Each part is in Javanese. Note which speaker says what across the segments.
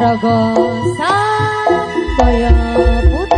Speaker 1: Rogo Sandoyo Putra.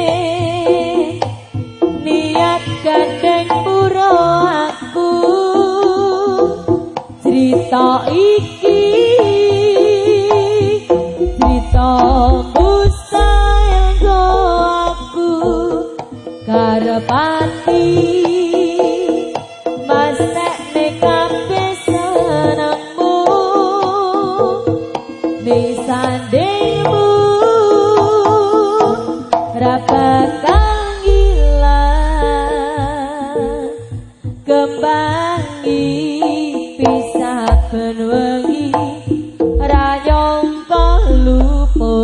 Speaker 1: cerita iki cerita ku sayang aku karepati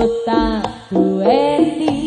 Speaker 1: Kota Duendi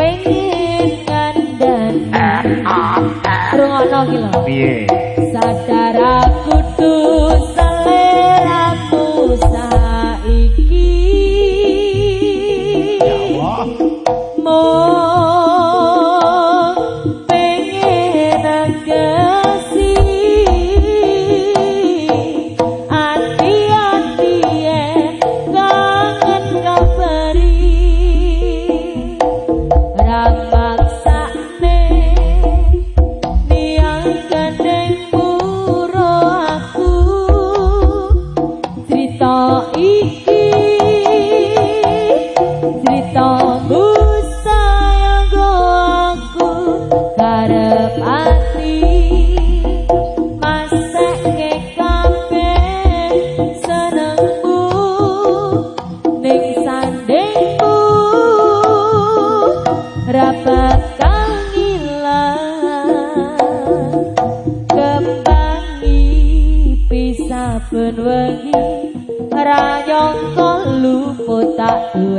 Speaker 1: pengen kandan eh, ah, eh. Rungono gila Sadar aku saben wengi rayong kolu tak duweni